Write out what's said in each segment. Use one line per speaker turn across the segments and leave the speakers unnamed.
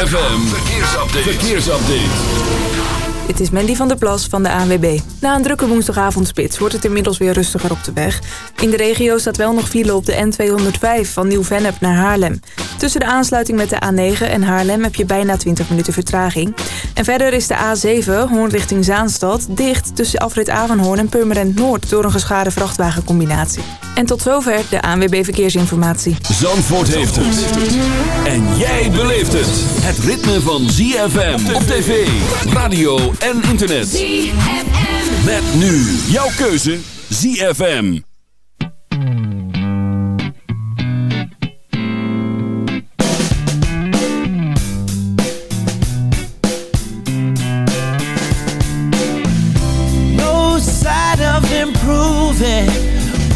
ZFM, verkeersupdate. verkeersupdate.
Het is Mandy van der Plas van de ANWB. Na een drukke woensdagavondspits wordt het inmiddels weer rustiger op de weg. In de regio staat wel nog file op de N205 van Nieuw-Vennep naar Haarlem. Tussen de aansluiting met de A9 en Haarlem heb je bijna 20 minuten vertraging. En verder is de A7, Hoorn richting Zaanstad, dicht tussen afrit Avanhoorn en Purmerend Noord... door een geschade vrachtwagencombinatie. En tot zover de ANWB Verkeersinformatie.
Zandvoort heeft het. En jij beleeft het. Het ritme van ZFM op tv, radio en internet.
ZFM.
Met nu jouw keuze ZFM.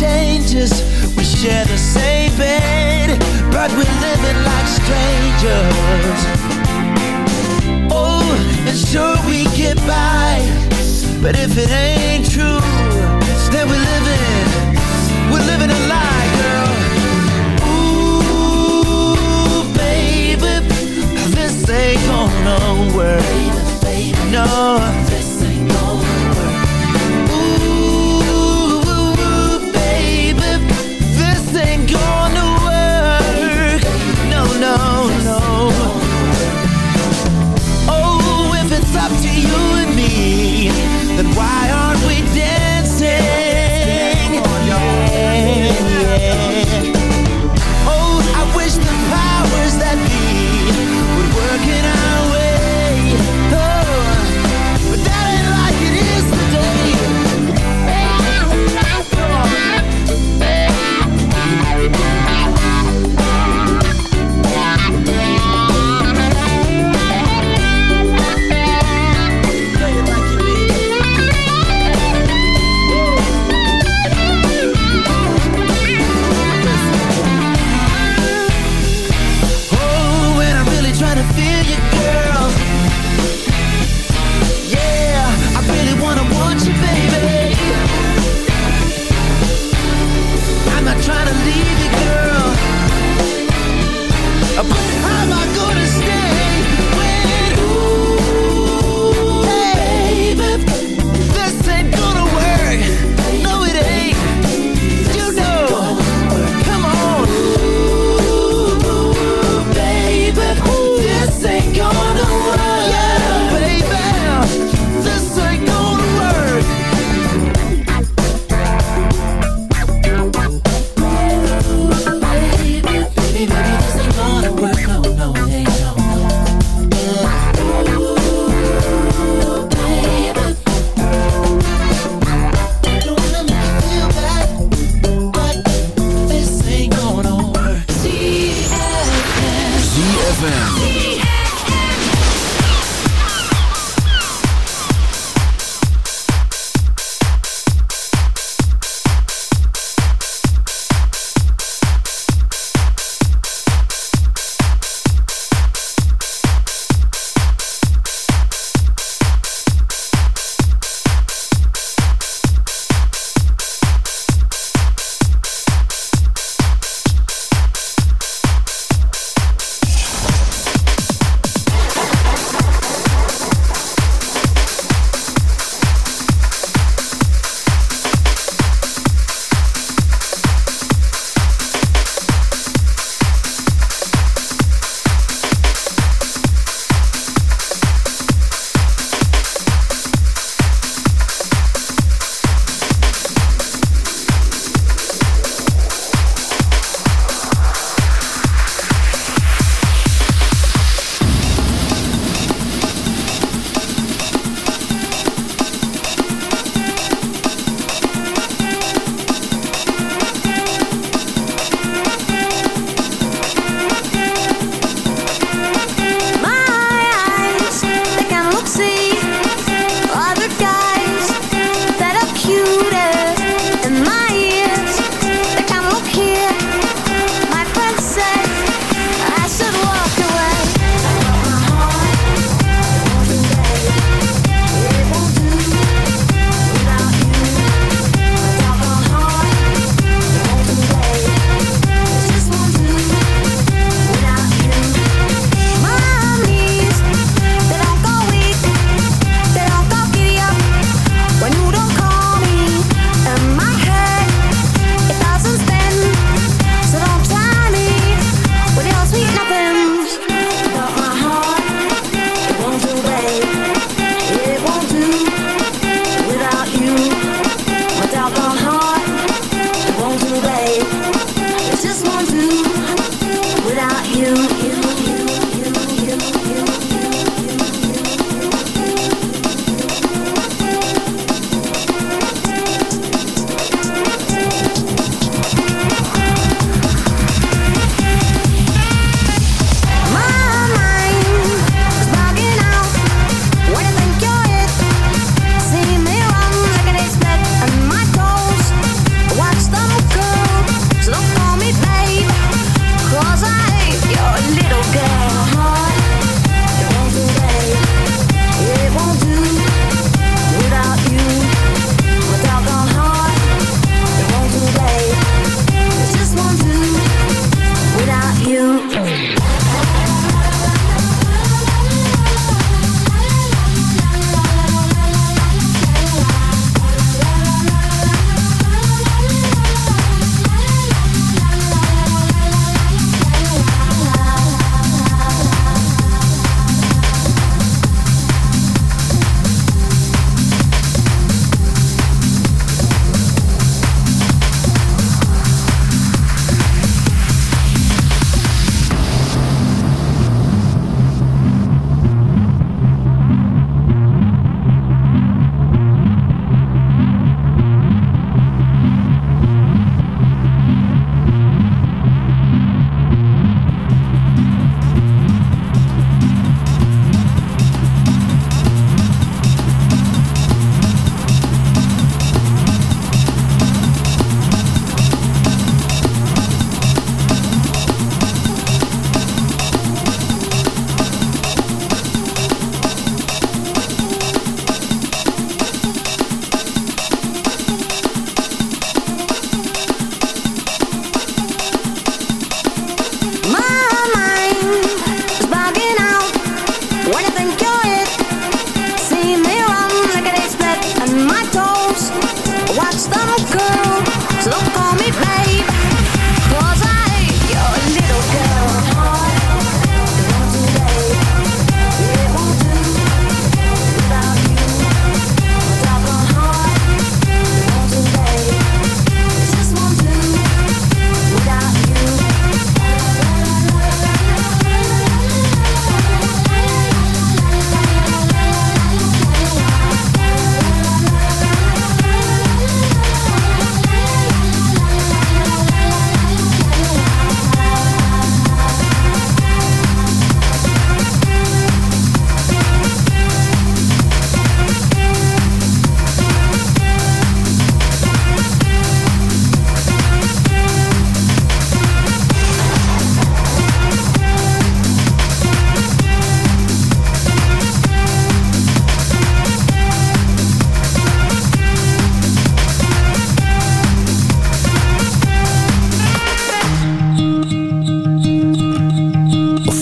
Changes. We share the same bed, but we're living like strangers. Oh, and sure we get by, but if it ain't true, then we're living,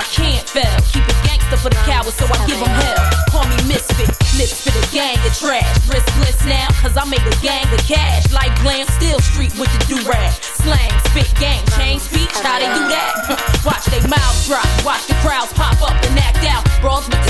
I
can't fail. Keep it gangster for the cowards, so I give them hell. Call me misfit, lips for the gang of trash. Riskless now, cause I made a gang of cash. Like glam, still street with the do-rag. Slang, spit, gang, change speech, how they do that? Watch they mouths drop, watch the crowds pop up and act out. Brawls with the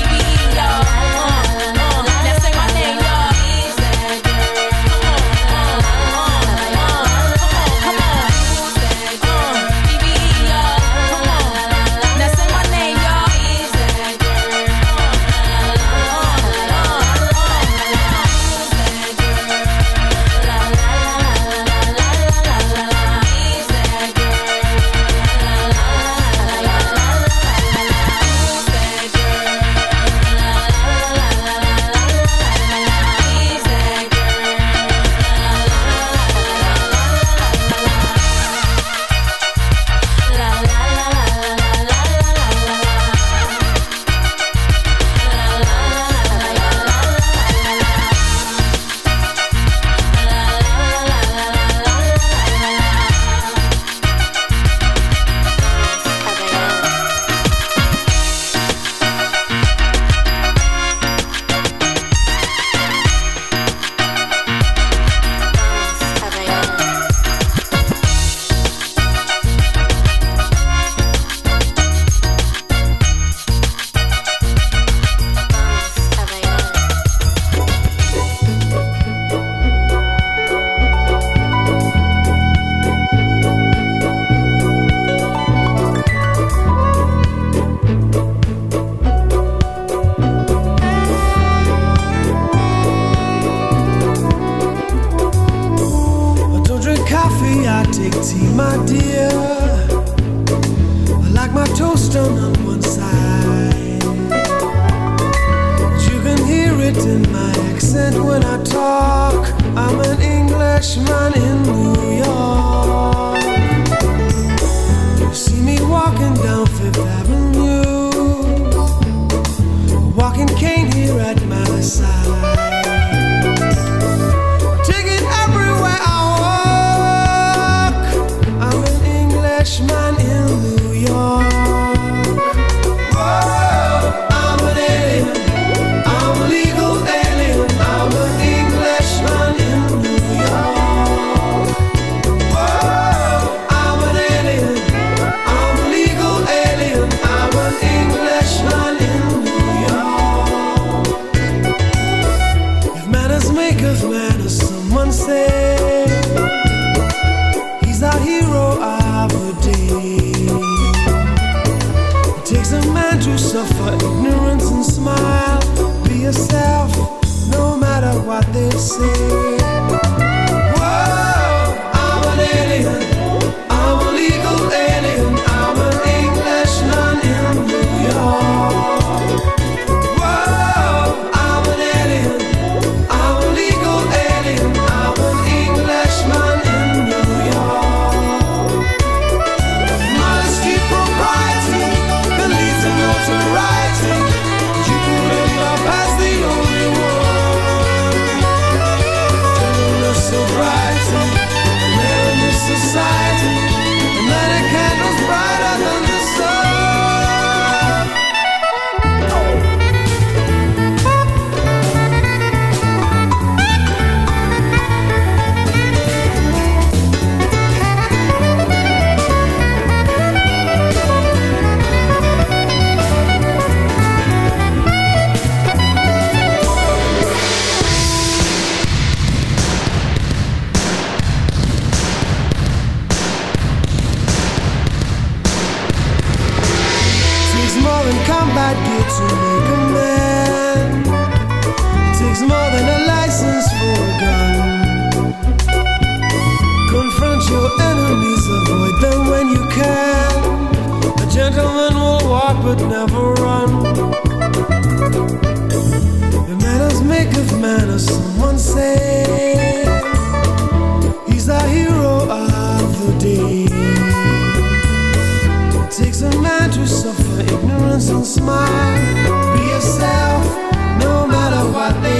EBE, y'all. Uh, uh,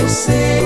say.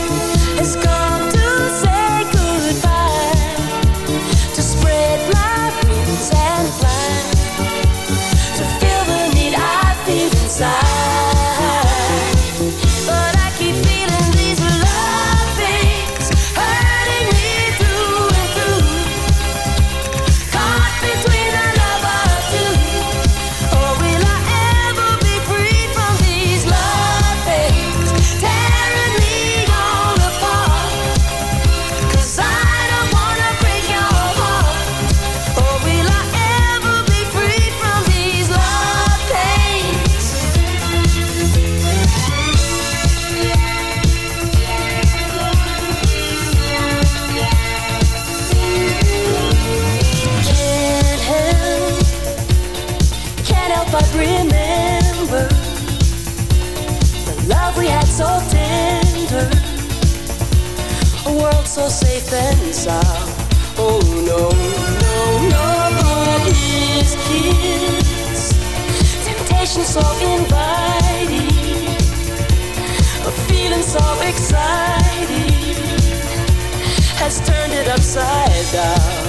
has gone pensar. Oh no, no, no, his kiss. Temptation so inviting, a feeling so exciting has turned it upside down.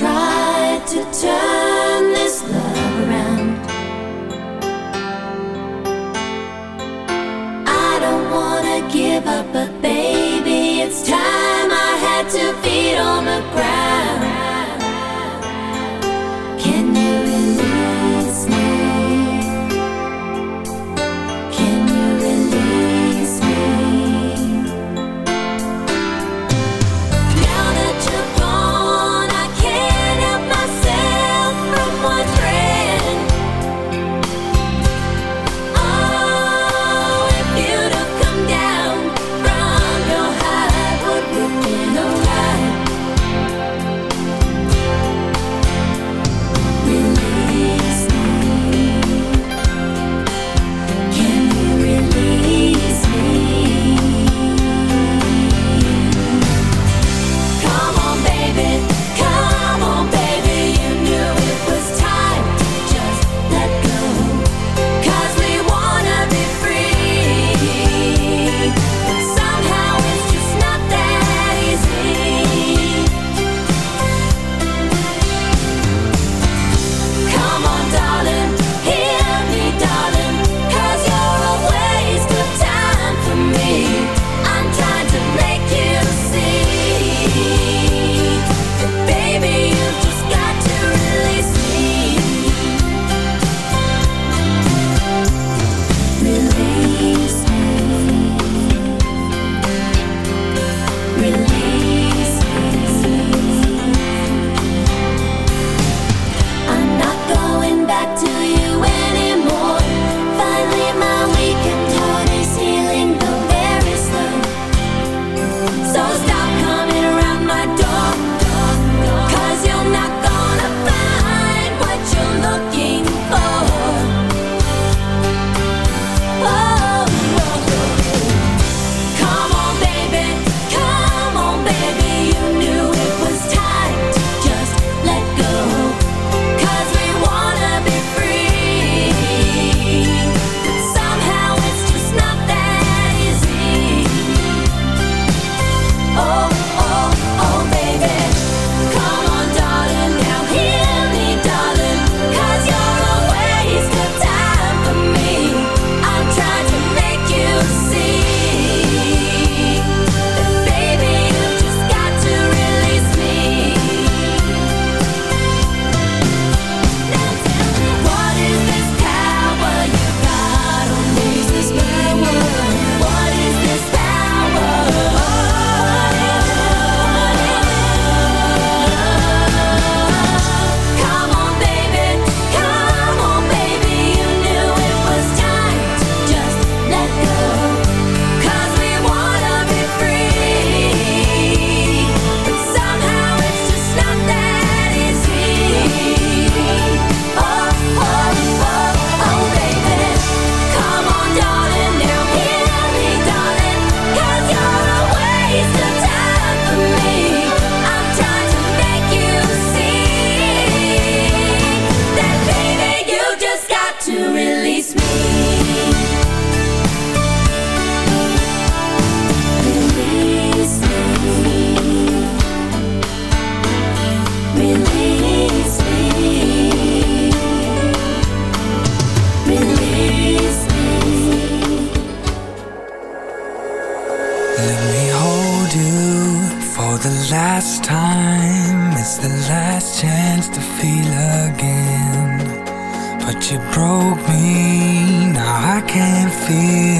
tried to turn this love around. I don't wanna give
up, but
baby, it's time I had to feed on
the ground. Broke me, now I can't feel